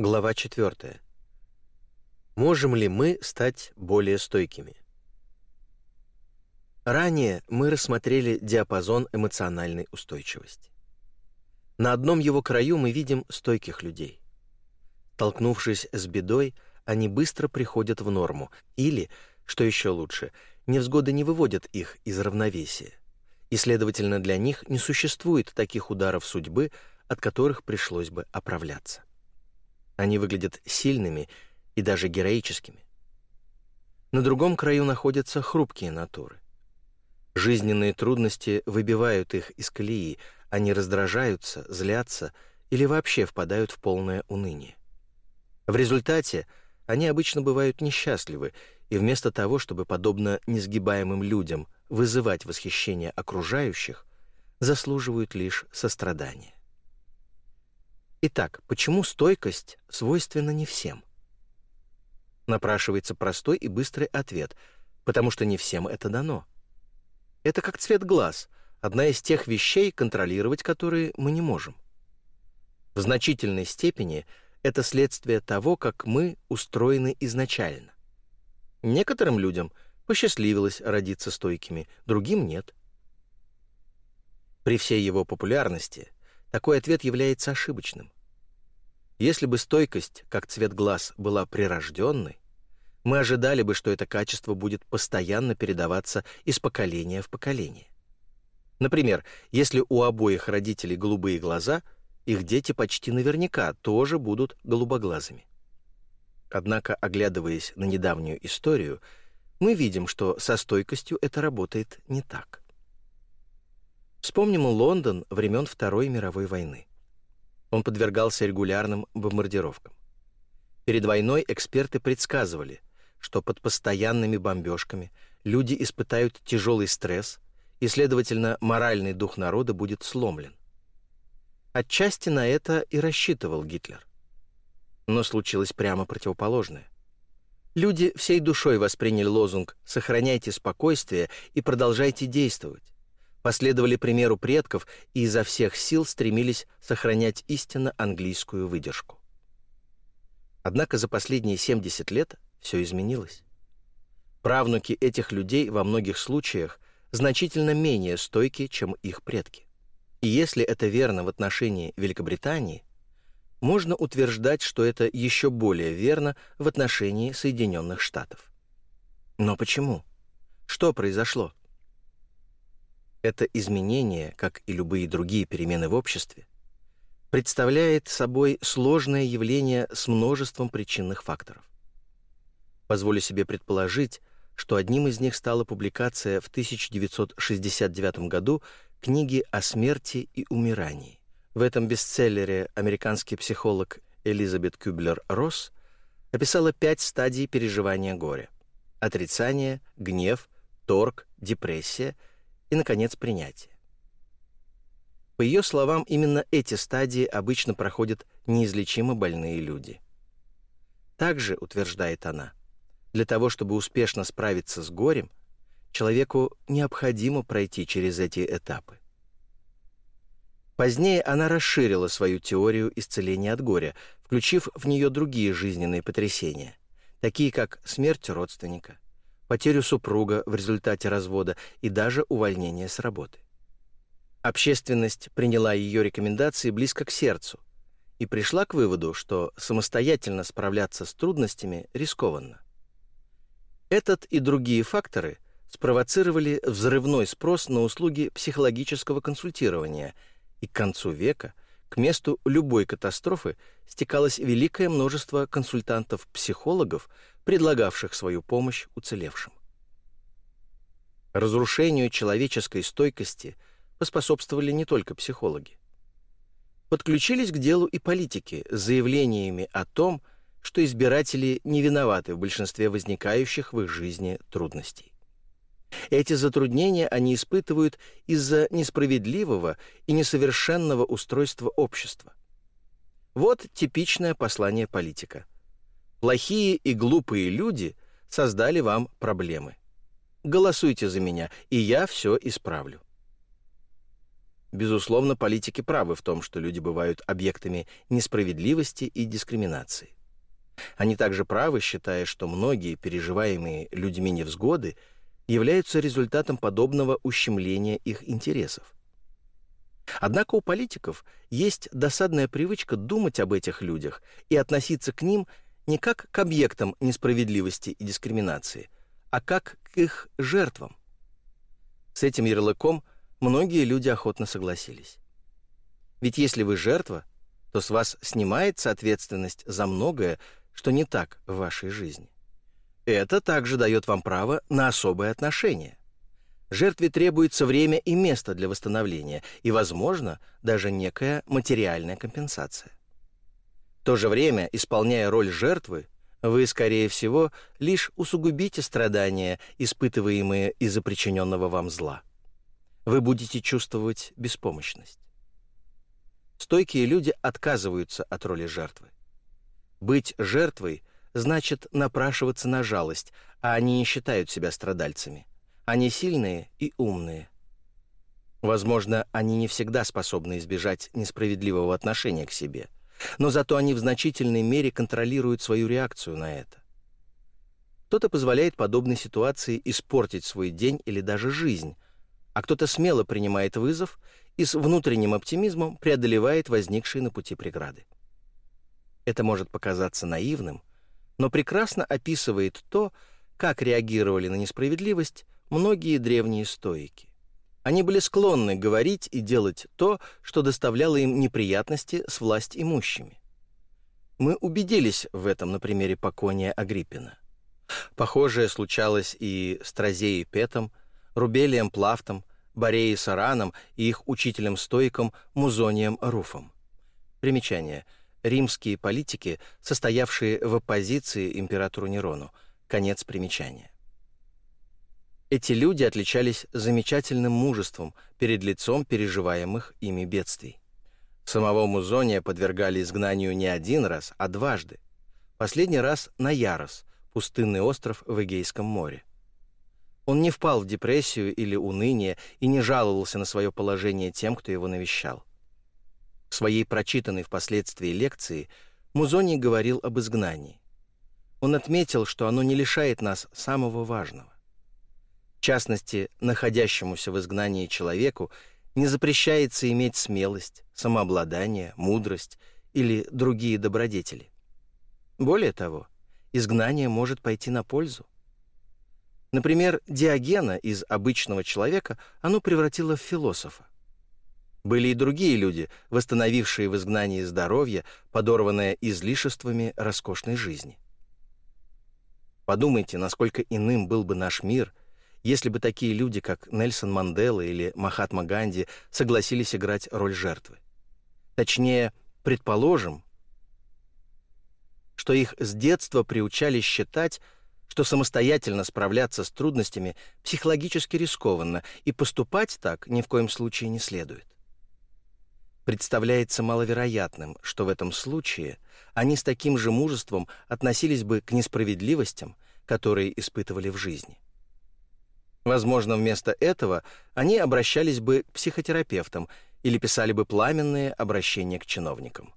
Глава 4. Можем ли мы стать более стойкими? Ранее мы рассмотрели диапазон эмоциональной устойчивости. На одном его краю мы видим стойких людей. Столкнувшись с бедой, они быстро приходят в норму или, что еще лучше, невзгоды не выводят их из равновесия. И, следовательно, для них не существует таких ударов судьбы, от которых пришлось бы оправляться. Они выглядят сильными и даже героическими. На другом краю находятся хрупкие натуры. Жизненные трудности выбивают их из колеи, они раздражаются, злятся или вообще впадают в полное уныние. В результате они обычно бывают несчастливы, и вместо того, чтобы, подобно несгибаемым людям, вызывать восхищение окружающих, заслуживают лишь сострадания. Итак, почему стойкость свойственна не всем? Напрашивается простой и быстрый ответ, потому что не всем это дано. Это как цвет глаз, одна из тех вещей, контролировать которые мы не можем. В значительной степени это следствие того, как мы устроены изначально. Некоторым людям посчастливилось родиться стойкими, другим нет. При всей его популярности – такой ответ является ошибочным. Если бы стойкость, как цвет глаз, была прирожденной, мы ожидали бы, что это качество будет постоянно передаваться из поколения в поколение. Например, если у обоих родителей голубые глаза, их дети почти наверняка тоже будут голубоглазыми. Однако, оглядываясь на недавнюю историю, мы видим, что со стойкостью это работает не так. Вспомним Лондон времен Второй мировой войны. Он подвергался регулярным бомбардировкам. Перед войной эксперты предсказывали, что под постоянными бомбежками люди испытают тяжелый стресс, и, следовательно, моральный дух народа будет сломлен. Отчасти на это и рассчитывал Гитлер. Но случилось прямо противоположное. Люди всей душой восприняли лозунг «Сохраняйте спокойствие и продолжайте действовать», последовали примеру предков и изо всех сил стремились сохранять истинно английскую выдержку. Однако за последние 70 лет все изменилось. Правнуки этих людей во многих случаях значительно менее стойки, чем их предки. И если это верно в отношении Великобритании, можно утверждать, что это еще более верно в отношении Соединенных Штатов. Но почему? Что произошло? Это изменение, как и любые другие перемены в обществе, представляет собой сложное явление с множеством причинных факторов. Позволю себе предположить, что одним из них стала публикация в 1969 году книги о смерти и умирании. В этом бестселлере американский психолог Элизабет Кюблер-Росс описала пять стадий переживания горя. Отрицание, гнев, торг, депрессия – и, наконец, принятие. По ее словам, именно эти стадии обычно проходят неизлечимо больные люди. Также, утверждает она, для того, чтобы успешно справиться с горем, человеку необходимо пройти через эти этапы. Позднее она расширила свою теорию исцеления от горя, включив в нее другие жизненные потрясения, такие как смерть родственника, потерю супруга в результате развода и даже увольнение с работы. Общественность приняла ее рекомендации близко к сердцу и пришла к выводу, что самостоятельно справляться с трудностями рискованно. Этот и другие факторы спровоцировали взрывной спрос на услуги психологического консультирования, и к концу века к месту любой катастрофы стекалось великое множество консультантов-психологов, предлагавших свою помощь уцелевшим. Разрушению человеческой стойкости поспособствовали не только психологи. Подключились к делу и политики с заявлениями о том, что избиратели не виноваты в большинстве возникающих в их жизни трудностей. Эти затруднения они испытывают из-за несправедливого и несовершенного устройства общества. Вот типичное послание политика – Плохие и глупые люди создали вам проблемы. Голосуйте за меня, и я все исправлю. Безусловно, политики правы в том, что люди бывают объектами несправедливости и дискриминации. Они также правы, считая, что многие переживаемые людьми невзгоды являются результатом подобного ущемления их интересов. Однако у политиков есть досадная привычка думать об этих людях и относиться к ним не как к объектам несправедливости и дискриминации, а как к их жертвам. С этим ярлыком – многие люди охотно согласились. Ведь если вы жертва, то с вас снимается ответственность за многое, что не так в вашей жизни. Это также дает вам право на особое отношение. Жертве требуется время и место для восстановления, и, возможно, даже некая материальная компенсация. В то же время, исполняя роль жертвы, вы, скорее всего, лишь усугубите страдания, испытываемые из-за причиненного вам зла вы будете чувствовать беспомощность. Стойкие люди отказываются от роли жертвы. Быть жертвой значит напрашиваться на жалость, а они не считают себя страдальцами. Они сильные и умные. Возможно, они не всегда способны избежать несправедливого отношения к себе, но зато они в значительной мере контролируют свою реакцию на это. Кто-то позволяет подобной ситуации испортить свой день или даже жизнь, а кто-то смело принимает вызов и с внутренним оптимизмом преодолевает возникшие на пути преграды. Это может показаться наивным, но прекрасно описывает то, как реагировали на несправедливость многие древние стоики. Они были склонны говорить и делать то, что доставляло им неприятности с власть имущими. Мы убедились в этом на примере Покония Агриппина. Похожее случалось и с Тразеей Петом, Рубелием Плафтом, Бореей Сараном и их учителем-стоиком Музонием Руфом. Примечание. Римские политики, состоявшие в оппозиции императору Нерону. Конец примечания. Эти люди отличались замечательным мужеством перед лицом переживаемых ими бедствий. Самого Музония подвергали изгнанию не один раз, а дважды. Последний раз на Ярос, пустынный остров в Эгейском море. Он не впал в депрессию или уныние и не жаловался на свое положение тем, кто его навещал. В своей прочитанной впоследствии лекции Музоний говорил об изгнании. Он отметил, что оно не лишает нас самого важного. В частности, находящемуся в изгнании человеку не запрещается иметь смелость, самообладание, мудрость или другие добродетели. Более того, изгнание может пойти на пользу. Например, Диогена из обычного человека оно превратило в философа. Были и другие люди, восстановившие в изгнании здоровье, подорванное излишествами роскошной жизни. Подумайте, насколько иным был бы наш мир, если бы такие люди, как Нельсон Мандела или Махатма Ганди, согласились играть роль жертвы. Точнее, предположим, что их с детства приучали считать, что самостоятельно справляться с трудностями психологически рискованно, и поступать так ни в коем случае не следует. Представляется маловероятным, что в этом случае они с таким же мужеством относились бы к несправедливостям, которые испытывали в жизни. Возможно, вместо этого они обращались бы к психотерапевтам или писали бы пламенные обращения к чиновникам.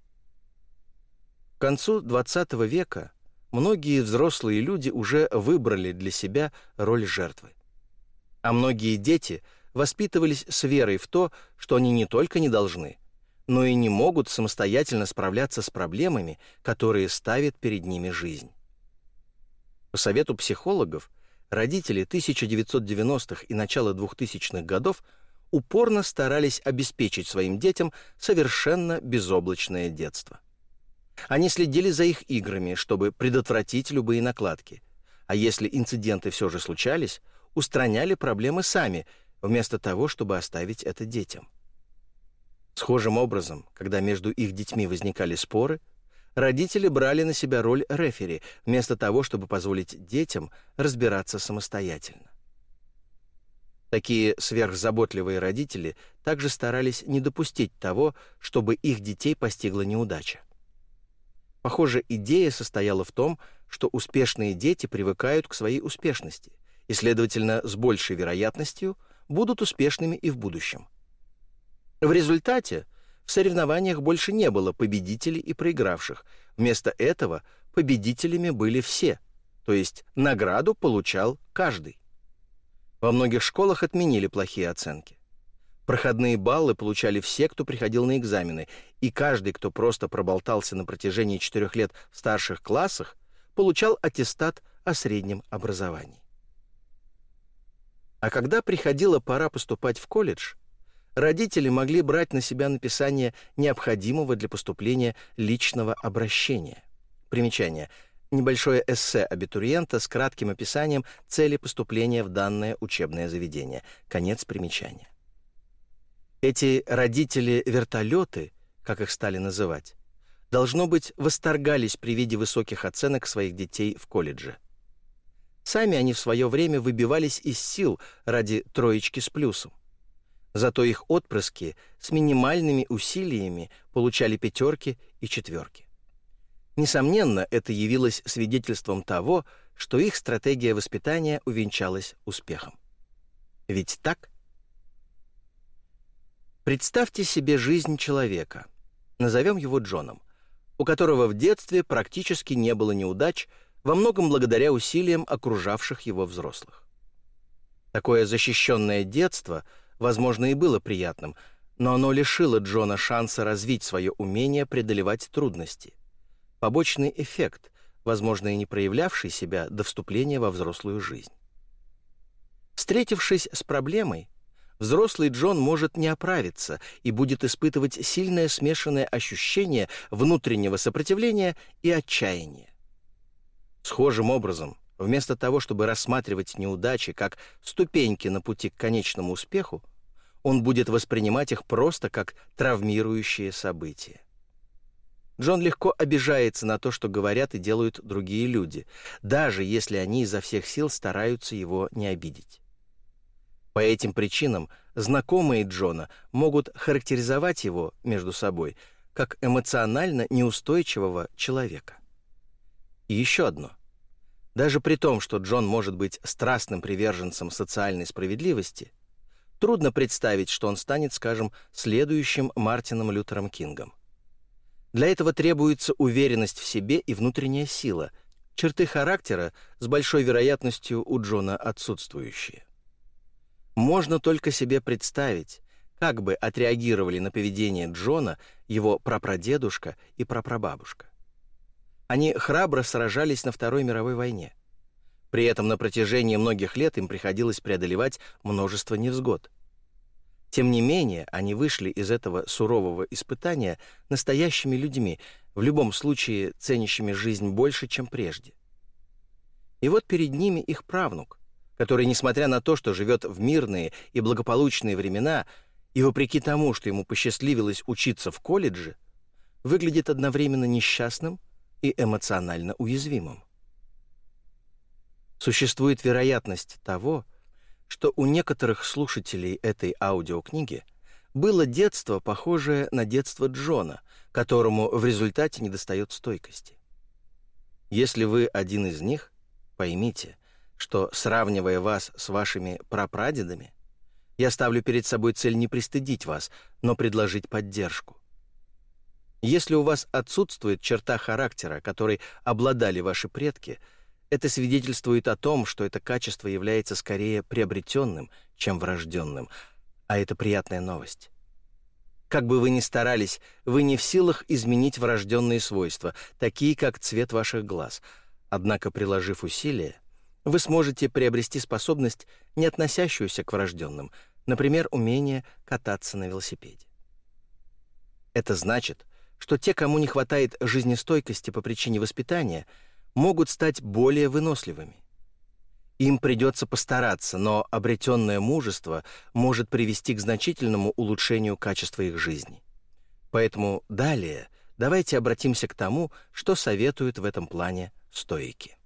К концу XX века многие взрослые люди уже выбрали для себя роль жертвы. А многие дети воспитывались с верой в то, что они не только не должны, но и не могут самостоятельно справляться с проблемами, которые ставит перед ними жизнь. По совету психологов, родители 1990-х и начала 2000-х годов упорно старались обеспечить своим детям совершенно безоблачное детство. Они следили за их играми, чтобы предотвратить любые накладки. А если инциденты все же случались, устраняли проблемы сами, вместо того, чтобы оставить это детям. Схожим образом, когда между их детьми возникали споры, родители брали на себя роль рефери, вместо того, чтобы позволить детям разбираться самостоятельно. Такие сверхзаботливые родители также старались не допустить того, чтобы их детей постигла неудача. Похоже, идея состояла в том, что успешные дети привыкают к своей успешности и, следовательно, с большей вероятностью будут успешными и в будущем. В результате в соревнованиях больше не было победителей и проигравших. Вместо этого победителями были все, то есть награду получал каждый. Во многих школах отменили плохие оценки. Проходные баллы получали все, кто приходил на экзамены, и каждый, кто просто проболтался на протяжении четырех лет в старших классах, получал аттестат о среднем образовании. А когда приходила пора поступать в колледж, родители могли брать на себя написание необходимого для поступления личного обращения. Примечание. Небольшое эссе абитуриента с кратким описанием цели поступления в данное учебное заведение. Конец примечания. Эти родители-вертолеты, как их стали называть, должно быть, восторгались при виде высоких оценок своих детей в колледже. Сами они в свое время выбивались из сил ради троечки с плюсом. Зато их отпрыски с минимальными усилиями получали пятерки и четверки. Несомненно, это явилось свидетельством того, что их стратегия воспитания увенчалась успехом. Ведь так? Представьте себе жизнь человека, назовем его Джоном, у которого в детстве практически не было неудач, во многом благодаря усилиям окружавших его взрослых. Такое защищенное детство, возможно, и было приятным, но оно лишило Джона шанса развить свое умение преодолевать трудности. Побочный эффект, возможно, и не проявлявший себя до вступления во взрослую жизнь. Встретившись с проблемой, взрослый Джон может не оправиться и будет испытывать сильное смешанное ощущение внутреннего сопротивления и отчаяния. Схожим образом, вместо того, чтобы рассматривать неудачи как ступеньки на пути к конечному успеху, он будет воспринимать их просто как травмирующие события. Джон легко обижается на то, что говорят и делают другие люди, даже если они изо всех сил стараются его не обидеть. По этим причинам знакомые Джона могут характеризовать его между собой как эмоционально неустойчивого человека. И еще одно. Даже при том, что Джон может быть страстным приверженцем социальной справедливости, трудно представить, что он станет, скажем, следующим Мартином Лютером Кингом. Для этого требуется уверенность в себе и внутренняя сила, черты характера с большой вероятностью у Джона отсутствующие. Можно только себе представить, как бы отреагировали на поведение Джона его прапрадедушка и прапрабабушка. Они храбро сражались на Второй мировой войне. При этом на протяжении многих лет им приходилось преодолевать множество невзгод. Тем не менее, они вышли из этого сурового испытания настоящими людьми, в любом случае ценящими жизнь больше, чем прежде. И вот перед ними их правнук, который, несмотря на то, что живет в мирные и благополучные времена, и вопреки тому, что ему посчастливилось учиться в колледже, выглядит одновременно несчастным – и эмоционально уязвимым. Существует вероятность того, что у некоторых слушателей этой аудиокниги было детство, похожее на детство Джона, которому в результате недостает стойкости. Если вы один из них, поймите, что, сравнивая вас с вашими прапрадедами, я ставлю перед собой цель не пристыдить вас, но предложить поддержку. Если у вас отсутствует черта характера, которой обладали ваши предки, это свидетельствует о том, что это качество является скорее приобретенным, чем врожденным, а это приятная новость. Как бы вы ни старались, вы не в силах изменить врожденные свойства, такие как цвет ваших глаз. Однако, приложив усилия, вы сможете приобрести способность, не относящуюся к врожденным, например, умение кататься на велосипеде. Это значит, что те, кому не хватает жизнестойкости по причине воспитания, могут стать более выносливыми. Им придется постараться, но обретенное мужество может привести к значительному улучшению качества их жизни. Поэтому далее давайте обратимся к тому, что советуют в этом плане стоики.